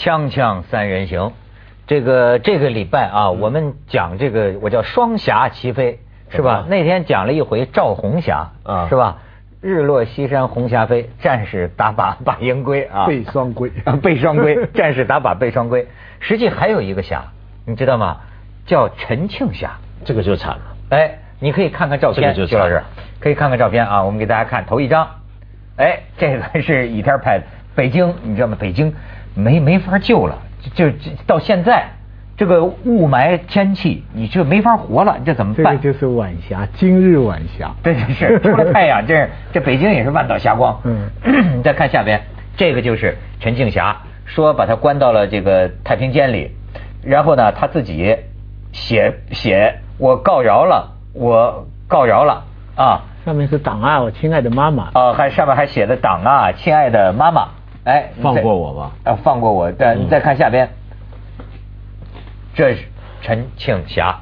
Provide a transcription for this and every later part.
锵锵三人行，这个这个礼拜啊，我们讲这个我叫双侠齐飞，是吧？那天讲了一回赵红霞，啊是吧？日落西山红霞飞，战士打靶把 鹰归啊，背双归啊，背双归，战士打靶背双归。实际还有一个侠，你知道吗？叫陈庆霞。这个就惨了。哎，你可以看看照片，这个就徐老师可以看看照片啊，我们给大家看头一张。哎，这个是倚天拍的，北京，你知道吗？北京没没法救了，就就到现在这个雾霾天气，你这没法活了，你这怎么办？这个就是晚霞，今日晚霞。对，是出了太阳，这这北京也是万道霞光。嗯 你再看下边，这个就是陈庆霞说把他关到了这个太平间里，然后呢他自己写写我告饶了，我告饶了啊上面是党啊，我亲爱的妈妈。啊，还上面还写的党啊，亲爱的妈妈，哎，放过我吧啊，放过我。再嗯你再看下边，这是陈庆霞。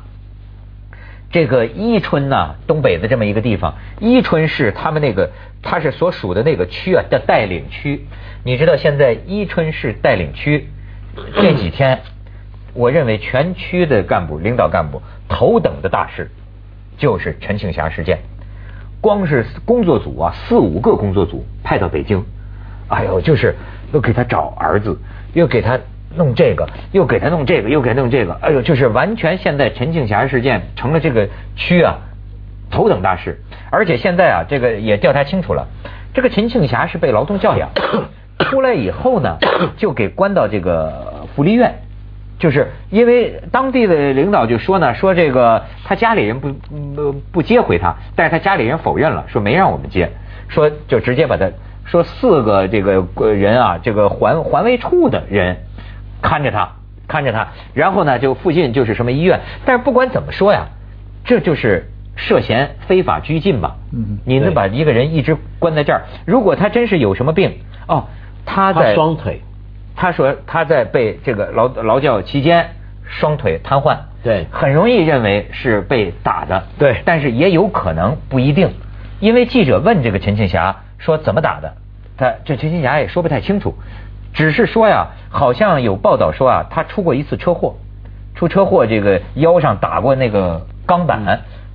这个伊春呐，东北的这么一个地方，伊春市他们那个他是所属的那个区啊，叫带领区。你知道现在伊春市带领区这几天，我认为全区的干部、领导干部头等的大事就是陈庆霞事件。光是工作组啊，四五个工作组派到北京，哎呦，就是又给他找儿子，又给他弄这个，又给他弄这个，又给他弄这个，哎呦，就是完全现在陈庆霞事件成了这个区啊头等大事，而且现在啊，这个也调查清楚了，这个陈庆霞是被劳动教养，出来以后呢，就给关到这个福利院。就是因为当地的领导就说呢，说这个他家里人不不不接回他，但是他家里人否认了，说没让我们接，说就直接把他说四个这个呃人啊，这个环环卫处的人看着他看着他，然后呢就附近就是什么医院，但是不管怎么说呀，这就是涉嫌非法拘禁吧？嗯你能把一个人一直关在这儿，如果他真是有什么病哦，他在他双腿，他说他在被这个劳劳教期间双腿瘫痪，对。很容易认为是被打的，对。但是也有可能不一定，因为记者问这个陈庆霞说怎么打的，他这陈新霞也说不太清楚，只是说呀，好像有报道说啊，他出过一次车祸，出车祸这个腰上打过那个钢板，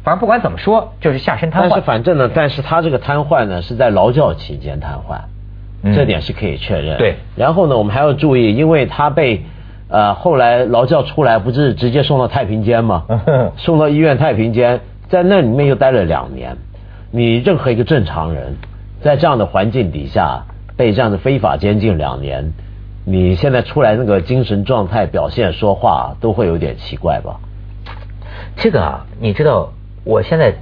反正不管怎么说，就是下身瘫痪但是痪，反正呢，但是他这个瘫痪呢是在劳教期间瘫痪，嗯这点是可以确认。对然后呢，我们还要注意，因为他被呃后来劳教出来，不是直接送到太平间吗？送到医院太平间，在那里面又待了两年。你任何一个正常人，在这样的环境底下被这样的非法监禁两年，你现在出来那个精神状态、表现、说话都会有点奇怪吧？这个啊，你知道，我现在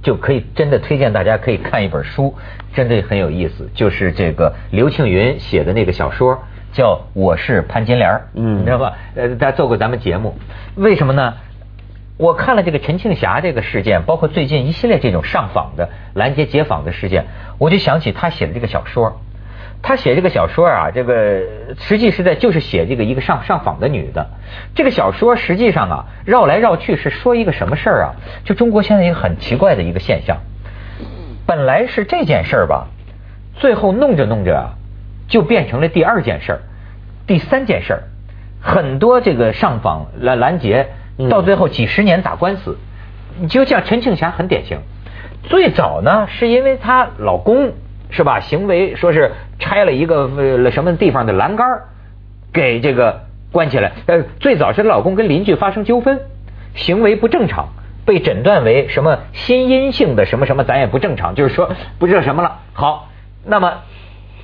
就可以真的推荐大家可以看一本书，真的很有意思，就是这个刘庆云写的那个小说，叫《我是潘金莲》，嗯你知道吧？呃，他做过咱们节目，为什么呢？我看了这个陈庆霞这个事件，包括最近一系列这种上访的拦截截访的事件，我就想起他写的这个小说。他写这个小说啊，这个实际是在就是写这个一个上上访的女的。这个小说实际上啊，绕来绕去是说一个什么事儿啊？就中国现在一个很奇怪的一个现象，本来是这件事儿吧，最后弄着弄着，就变成了第二件事儿、第三件事儿。很多这个上访拦拦截，到最后几十年打官司。你就像陈庆霞很典型，最早呢是因为她老公是吧，行为说是拆了一个呃什么地方的栏杆给这个关起来。呃，最早是她老公跟邻居发生纠纷，行为不正常，被诊断为什么心因性的什么什么，咱也不正常，就是说不知道什么了。好，那么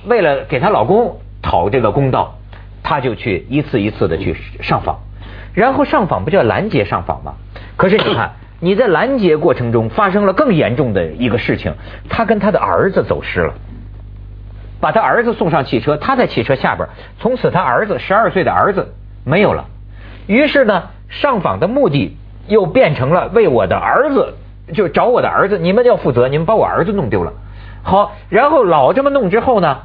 为了给她老公讨这个公道，她就去一次一次的去上访，然后上访不叫拦截上访吗？可是你看。你在拦截过程中发生了更严重的一个事情，他跟他的儿子走失了，把他儿子送上汽车，他在汽车下边，从此他儿子十二岁的儿子没有了。于是呢，上访的目的又变成了为我的儿子，就找我的儿子，你们要负责，你们把我儿子弄丢了。好，然后老这么弄之后呢，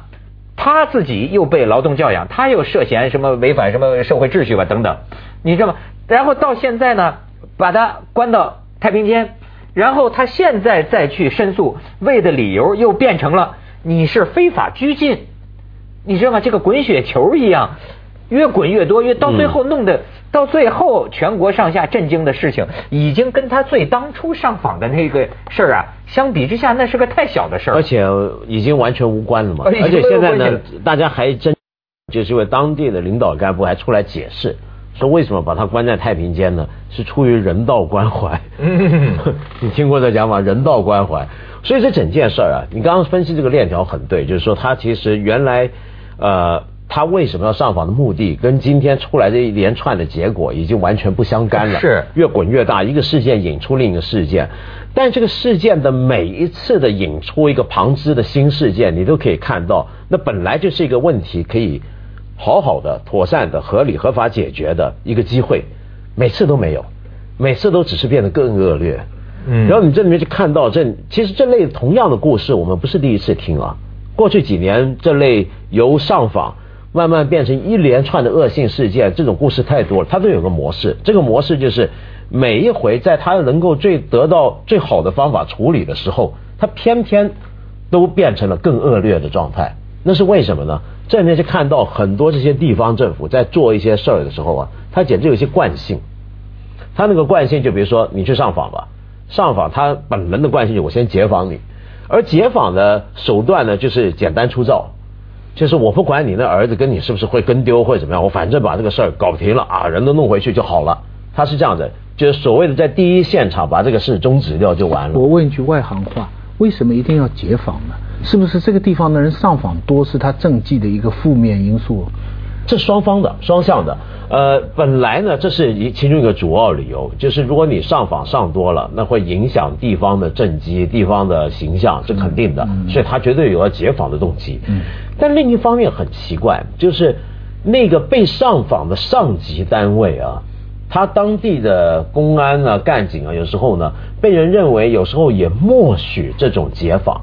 他自己又被劳动教养，他又涉嫌什么违反什么社会秩序吧等等，你知道吗？然后到现在呢，把他关到太平间，然后他现在再去申诉，为的理由又变成了你是非法拘禁，你知道吗？这个滚雪球一样，越滚越多，越到最后弄得到最后全国上下震惊的事情，已经跟他最当初上访的那个事儿啊相比之下，那是个太小的事儿。而且已经完全无关了嘛。而且而且现在呢大家还真就是因为当地的领导干部还出来解释，说为什么把他关在太平间呢？是出于人道关怀。嗯 你听过这讲法？人道关怀。所以这整件事儿啊，你刚刚分析这个链条很对，就是说他其实原来呃。他为什么要上访的目的，跟今天出来的一连串的结果已经完全不相干了。是越滚越大，一个事件引出另一个事件，但这个事件的每一次的引出一个旁支的新事件，你都可以看到，那本来就是一个问题，可以好好的、妥善的、合理合法解决的一个机会，每次都没有，每次都只是变得更恶劣。嗯然后你这里面就看到这，其实这类同样的故事，我们不是第一次听啊。过去几年，这类由上访慢慢变成一连串的恶性事件，这种故事太多了。它都有个模式，这个模式就是每一回在它能够最得到最好的方法处理的时候，它偏偏都变成了更恶劣的状态。那是为什么呢？这里面就看到很多这些地方政府在做一些事儿的时候啊，它简直有一些惯性。他那个惯性，就比如说你去上访吧，上访他本人的惯性就我先解访你，而解访的手段呢就是简单粗糙，就是我不管你那儿子跟你是不是会跟丢或者怎么样，我反正把这个事儿搞停了啊，人都弄回去就好了。他是这样子，就是所谓的在第一现场把这个事终止掉就完了。我问一句外行话，为什么一定要解访呢？是不是这个地方的人上访多是他政绩的一个负面因素？这双方的双向的，呃，本来呢，这是一其中一个主要理由，就是如果你上访上多了，那会影响地方的政绩、地方的形象，是肯定的，所以他绝对有要解访的动机。嗯但另一方面很奇怪，就是那个被上访的上级单位啊，他当地的公安啊、干警啊，有时候呢，被人认为有时候也默许这种解访，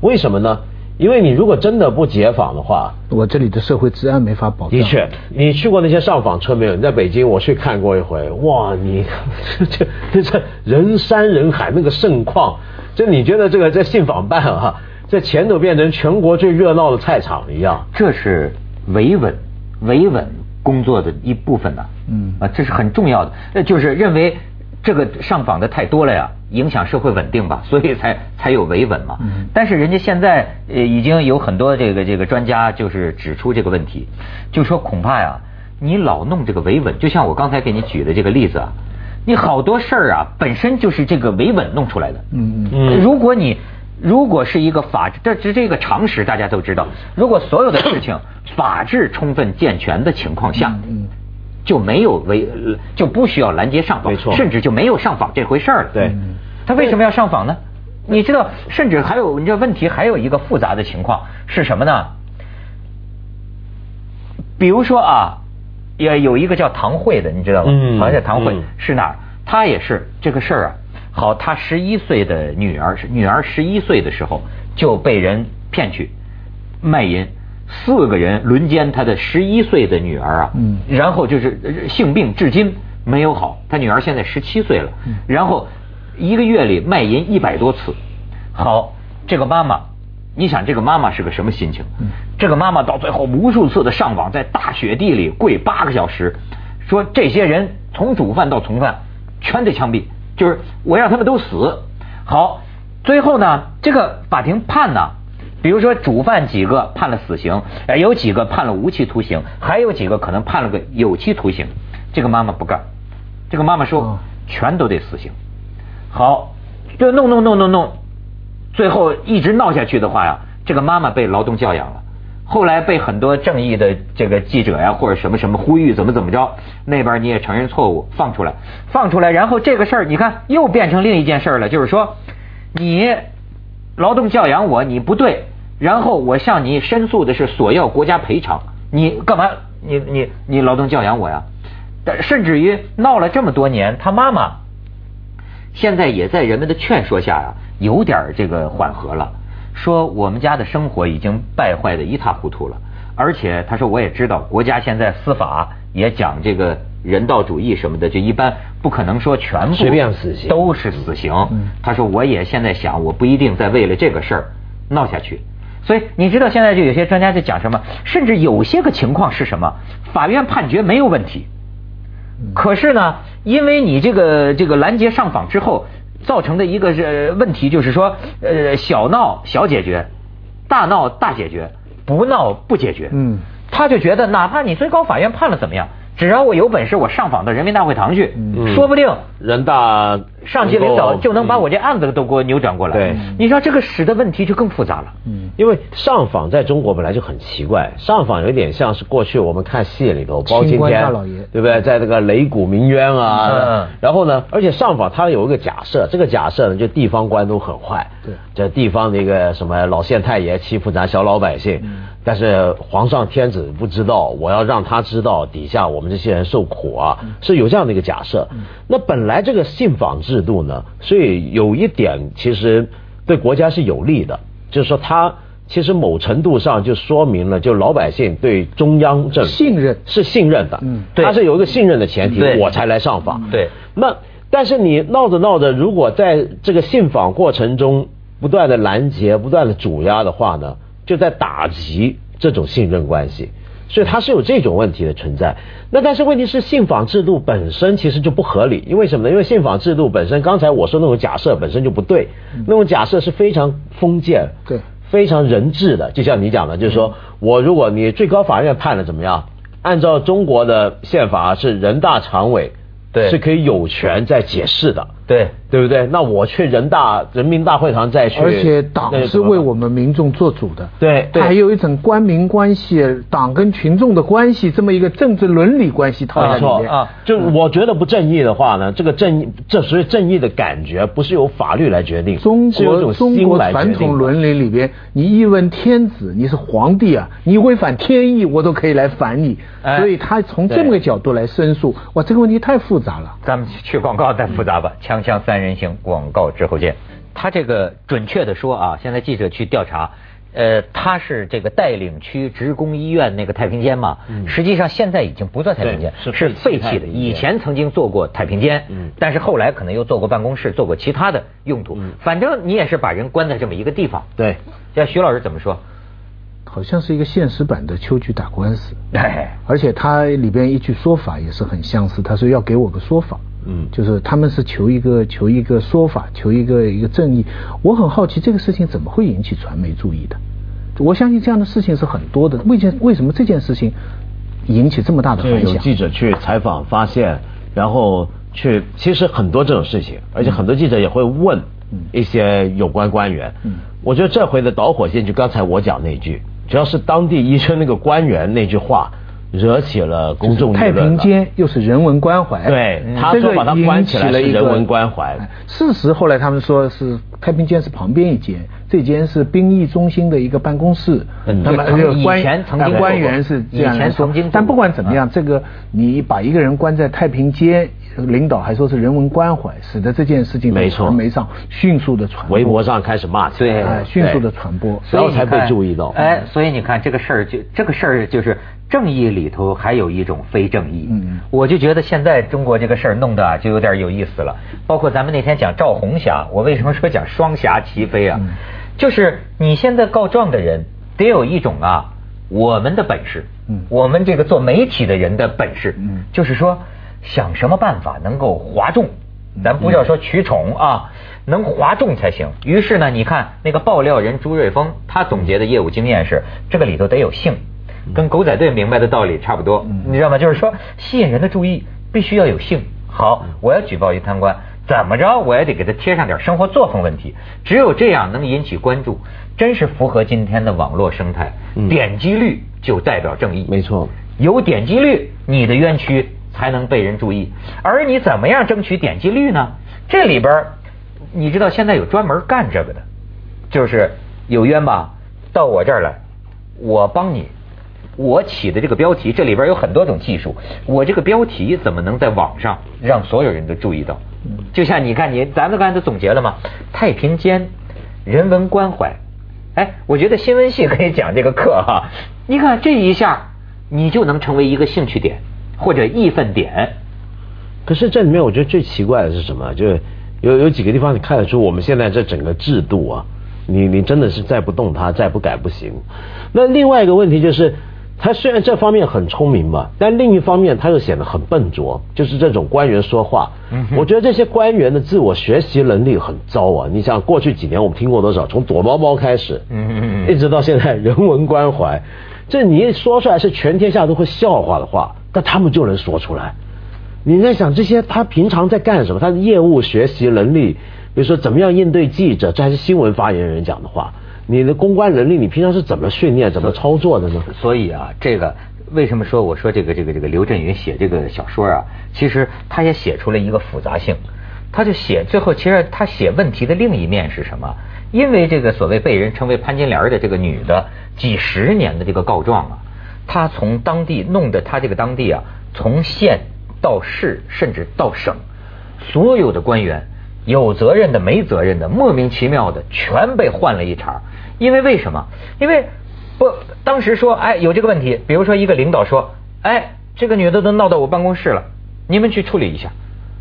为什么呢？因为你如果真的不解访的话，我这里的社会治安没法保障。的确，你去过那些上访车没有？你在北京，我去看过一回，哇，你 这这这人山人海那个盛况，就你觉得这个在信访办啊，这前头变成全国最热闹的菜场一样。这是维稳维稳工作的一部分呢。嗯啊，这是很重要的。那就是认为这个上访的太多了呀，影响社会稳定吧，所以才才有维稳嘛。嗯但是人家现在呃已经有很多这个这个专家就是指出这个问题，就说恐怕呀，你老弄这个维稳，就像我刚才给你举的这个例子啊，你好多事儿啊本身就是这个维稳弄出来的。嗯嗯嗯如果你如果是一个法治，这这这个常识大家都知道，如果所有的事情法治充分健全的情况下，嗯就没有违，呃就不需要拦截上访，没错甚至就没有上访这回事儿了。对嗯他为什么要上访呢？你知道，甚至还有，你这问题还有一个复杂的情况是什么呢？比如说啊，也有一个叫唐慧的，你知道吗？嗯好像叫唐慧嗯是哪儿？他也是这个事儿啊。好，他十一岁的女儿，女儿十一岁的时候就被人骗去卖淫，四个人轮奸他的十一岁的女儿啊，嗯然后就是呃性病至今没有好，他女儿现在十七岁了，嗯然后一个月里卖淫一百多次，好，这个妈妈。你想这个妈妈是个什么心情？嗯这个妈妈到最后无数次的上网，在大雪地里跪八个小时，说这些人从主犯到从犯全得枪毙，就是我让他们都死。好，最后呢，这个法庭判呢，比如说主犯几个判了死刑，呃有几个判了无期徒刑，还有几个可能判了个有期徒刑。这个妈妈不干，这个妈妈说哦全都得死刑。好，就弄弄弄弄弄，最后一直闹下去的话呀，这个妈妈被劳动教养了。后来被很多正义的这个记者呀，或者什么什么呼吁怎么怎么着，那边你也承认错误，放出来，放出来，然后这个事儿你看又变成另一件事儿了，就是说你劳动教养我你不对，然后我向你申诉的是索要国家赔偿，你干嘛？你你你劳动教养我呀？但甚至于闹了这么多年，他妈妈现在也在人们的劝说下呀、有点这个缓和了。说我们家的生活已经败坏的一塌糊涂了，而且他说我也知道国家现在司法也讲这个人道主义什么的，就一般不可能说全部随便死刑都是死刑。嗯他说我也现在想，我不一定再为了这个事儿闹下去，所以你知道现在就有些专家在讲什么，甚至有些个情况是什么，法院判决没有问题，可是呢，因为你这个这个拦截上访之后造成的一个是问题，就是说呃小闹小解决，大闹大解决，不闹不解决。嗯，他就觉得哪怕你最高法院判了怎么样？只要我有本事，我上访到人民大会堂去，说不定人大上级领导就能把我这案子都给我扭转过来。对，你知道这个使的问题就更复杂了。嗯，因为上访在中国本来就很奇怪，上访有点像是过去我们看戏里头包青天，对不对？在这个擂鼓鸣冤啊，然后呢，而且上访他有一个假设，这个假设呢，就地方官都很坏，对，这地方的一个什么老县太爷欺负咱小老百姓。但是皇上天子不知道，我要让他知道底下我们这些人受苦啊，是有这样的一个假设。那本来这个信访制度呢，所以有一点其实对国家是有利的，就是说它其实某程度上就说明了，就老百姓对中央政府信任。是信任的，嗯，他是有一个信任的前提，我才来上访。对，那但是你闹着闹着，如果在这个信访过程中不断的拦截、不断的阻压的话呢？就在打击这种信任关系，所以它是有这种问题的存在。那但是问题是，信访制度本身其实就不合理，因为什么呢？因为信访制度本身，刚才我说那种假设本身就不对，那种假设是非常封建、对，非常人治的。就像你讲的，就是说我如果你最高法院判了怎么样？按照中国的宪法是人大常委。对，是可以有权在解释的，对对不对？那我去人大人民大会堂再去，而且党是为我们民众做主的，对，还有一种官民关系，党跟群众的关系，这么一个政治伦理关系套在里面啊。就我觉得不正义的话呢，这个正义，这所以正义的感觉不是由法律来决定，中国中国传统伦理里边，你一问天子，你是皇帝啊，你违反天意，我都可以来反你。所以他从这么个角度来申诉，哇，这个问题太复杂了。咱们去广告再复杂吧。锵锵三人行，广告之后见。他这个准确的说啊，现在记者去调查，呃，他是这个带领区职工医院那个太平间嘛，嗯实际上现在已经不做太平间，是废弃的。以前曾经做过太平间，但是后来可能又做过办公室，做过其他的用途。反正你也是把人关在这么一个地方。对，像徐老师怎么说？好像是一个现实版的秋菊打官司，而且他里边一句说法也是很相似，他说要给我个说法，嗯，就是他们是求一个求一个说法，求一个一个正义。我很好奇这个事情怎么会引起传媒注意的？我相信这样的事情是很多的，为件为什么这件事情引起这么大的反响？有记者去采访发现，然后去其实很多这种事情，而且很多记者也会问一些有关官员。嗯，我觉得这回的导火线就刚才我讲那句。只要是当地医生那个官员那句话，惹起了公众太平间又是人文关怀，对，他说把他关起来是人文关怀。事实后来他们说是太平间是旁边一间，这间是兵役中心的一个办公室。那么以前曾经官员是这样说，但不管怎么样，这个你把一个人关在太平间。领导还说是人文关怀，使得这件事情在传媒上迅速的传，微博上开始骂，对，迅速的传播，然后才被注意到。哎，所以你看这个事儿，就这个事儿就是正义里头还有一种非正义。嗯，我就觉得现在中国这个事儿弄得就有点有意思了。包括咱们那天讲赵红霞，我为什么说讲双侠齐飞啊？就是你现在告状的人得有一种啊，我们的本事，嗯，我们这个做媒体的人的本事，嗯，就是说。想什么办法能够哗众？咱不要说取宠啊，能哗众才行。于是呢，你看那个爆料人朱瑞峰，他总结的业务经验是：这个里头得有性，跟狗仔队明白的道理差不多。你知道吗？就是说吸引人的注意，必须要有性。好，我要举报一贪官，怎么着我也得给他贴上点生活作风问题。只有这样能引起关注，真是符合今天的网络生态。点击率就代表正义。没错，有点击率，你的冤屈。才能被人注意，而你怎么样争取点击率呢？这里边你知道现在有专门干这个的，就是有冤吧，到我这儿来，我帮你，我起的这个标题，这里边有很多种技术，我这个标题怎么能在网上让所有人都注意到？就像你看，你咱们刚才都总结了嘛，太平间人文关怀，哎，我觉得新闻系可以讲这个课哈，你看这一下，你就能成为一个兴趣点。或者义愤点，可是这里面我觉得最奇怪的是什么？就是有有几个地方你看得出，我们现在这整个制度啊，你你真的是再不动它，再不改不行。那另外一个问题就是。他虽然这方面很聪明嘛，但另一方面他又显得很笨拙，就是这种官员说话。我觉得这些官员的自我学习能力很糟啊！你想过去几年我们听过多少，从躲猫猫开始，一直到现在人文关怀，这你一说出来是全天下都会笑话的话，但他们就能说出来。你在想这些他平常在干什么？他的业务学习能力，比如说怎么样应对记者，这还是新闻发言人讲的话。你的公关能力，你平常是怎么训练、怎么操作的呢？所以啊，这个为什么说我说这个这个这个刘震云写这个小说啊，其实他也写出了一个复杂性。他就写最后，其实他写问题的另一面是什么？因为这个所谓被人称为潘金莲的这个女的，几十年的这个告状啊，他从当地弄得他这个当地啊，从县到市甚至到省，所有的官员。有责任的、没责任的、莫名其妙的，全被换了一茬。因为为什么？因为不当时说，哎，有这个问题。比如说，一个领导说，哎，这个女的都闹到我办公室了，你们去处理一下。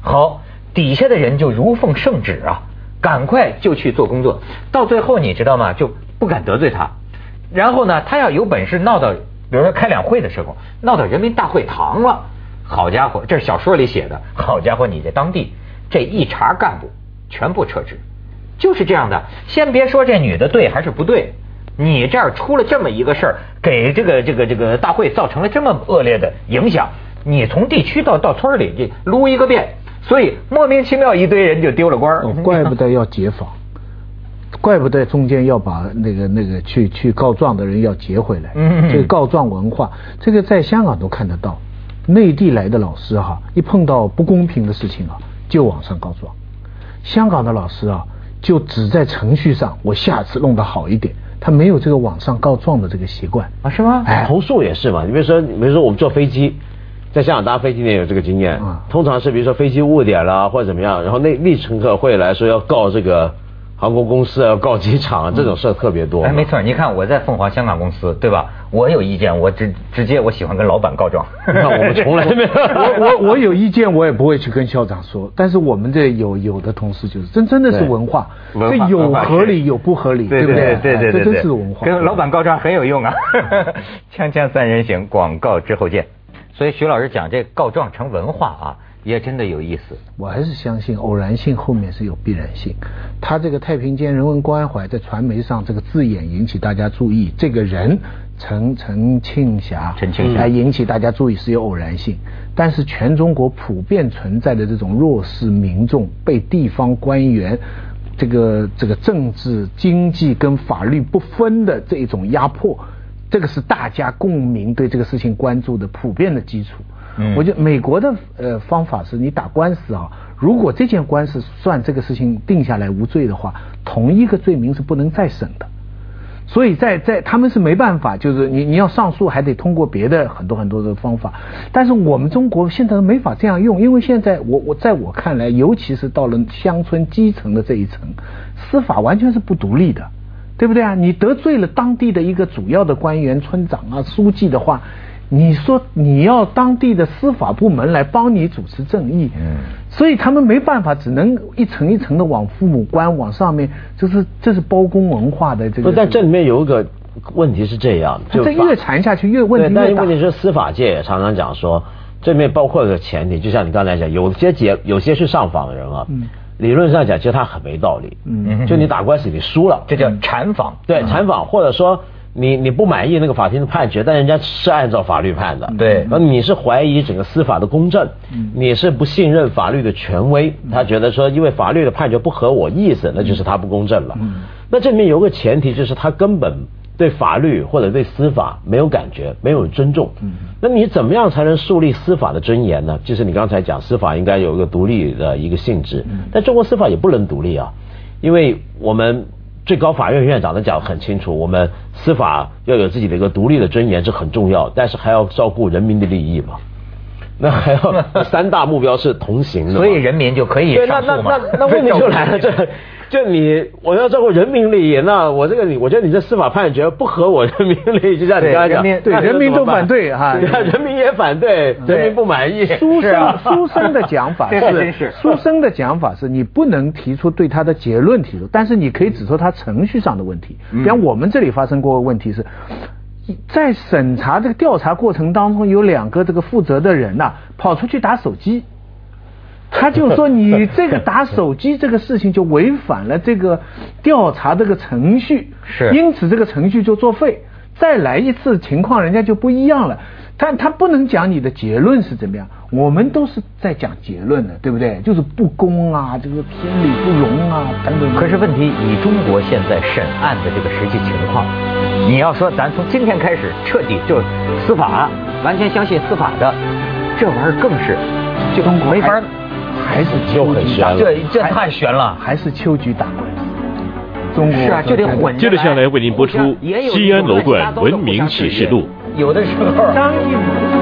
好，底下的人就如奉圣旨啊，赶快就去做工作。到最后，你知道吗？就不敢得罪他。然后呢，他要有本事闹到，比如说开两会的时候，闹到人民大会堂了。好家伙，这是小说里写的。好家伙，你在当地。这一茬干部全部撤职，就是这样的。先别说这女的对还是不对，你这儿出了这么一个事儿，给这个这个这个大会造成了这么恶劣的影响，你从地区到到村里去撸一个遍，所以莫名其妙一堆人就丢了官。怪不得要解访，怪不得中间要把那个那个去去告状的人要截回来。嗯这个告状文化，这个在香港都看得到。内地来的老师哈，一碰到不公平的事情啊。就往上告状，香港的老师啊，就只在程序上，我下次弄得好一点，他没有这个网上告状的这个习惯啊，是吗？哎，投诉也是嘛，你比如说，比如说我们坐飞机，在香港搭飞机也有这个经验，通常是比如说飞机误点了或者怎么样，然后那那乘客会来说要告这个。航空公司啊告机场，啊这种事特别多。哎，没错，你看我在凤凰香港公司，对吧？我有意见，我直直接我喜欢跟老板告状。那我们从来没有。我我我有意见，我也不会去跟校长说。但是我们这有有的同事就是，真真的是文化，这有合理有不合理，对不对？对对对，这真是文化。跟老板告状很有用啊！锵锵三人行，广告之后见。所以徐老师讲这告状成文化啊。也真的有意思，我还是相信偶然性后面是有必然性。他这个太平间人文关怀在传媒上这个字眼引起大家注意，这个人陈陈庆霞，陈庆霞引起大家注意是有偶然性。但是全中国普遍存在的这种弱势民众被地方官员这个这个政治经济跟法律不分的这一种压迫，这个是大家共鸣对这个事情关注的普遍的基础。我觉得美国的呃方法是你打官司啊，如果这件官司算这个事情定下来无罪的话，同一个罪名是不能再审的。所以在在他们是没办法，就是你你要上诉还得通过别的很多很多的方法。但是我们中国现在没法这样用，因为现在我我在我看来，尤其是到了乡村基层的这一层，司法完全是不独立的，对不对啊？你得罪了当地的一个主要的官员、村长啊、书记的话。你说你要当地的司法部门来帮你主持正义，嗯，所以他们没办法，只能一层一层的往父母官往上面，就是这是包公文化的这个。但这里面有一个问题是这样，就这越传下去越问题越大。但问题是司法界也常常讲说，这里面包括一个前提，就像你刚才讲，有些解有些是上访的人啊，嗯理论上讲其实他很没道理，嗯，就你打官司你输了，这叫缠访，对，缠访或者说。你你不满意那个法庭的判决，但人家是按照法律判的，对。那你是怀疑整个司法的公正，你是不信任法律的权威，他觉得说因为法律的判决不合我意思，那就是他不公正了。那这里面有个前提，就是他根本对法律或者对司法没有感觉，没有尊重。那你怎么样才能树立司法的尊严呢？就是你刚才讲司法应该有一个独立的一个性质，但中国司法也不能独立啊，因为我们。最高法院院长的讲很清楚，我们司法要有自己的一个独立的尊严，这很重要，但是还要照顾人民的利益嘛。那还要三大目标是同行的，所以人民就可以上诉嘛。那那那问题就来了，这。就你，我要照顾人民利益，那我这个你，我觉得你这司法判决不合我人民利益，就像你刚才讲，对人民都反对哈，人民。也反对，人民不满意。书生书生的讲法 是，书生的讲法是你不能提出对他的结论提出，但是你可以指出他程序上的问题。比方我们这里发生过问题是，在审查这个调查过程当中，有两个这个负责的人呐，跑出去打手机。他就说你这个打手机这个事情就违反了这个调查这个程序，是，因此这个程序就作废。再来一次情况，人家就不一样了。但他不能讲你的结论是怎么样，我们都是在讲结论的，对不对？就是不公啊，这个天理不容啊等等。可是问题，以中国现在审案的这个实际情况，你要说咱从今天开始彻底就司法完全相信司法的，这玩意儿更是就没法。还是秋菊打，这这太悬了。还是秋菊打官司。中国是啊，就得混。接着下来为您播出《西安楼冠文明启示录》。有的时候。张艺谋。